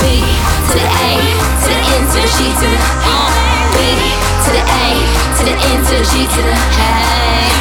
B to the A to the N to the G to the B to the A to the to the G to the A.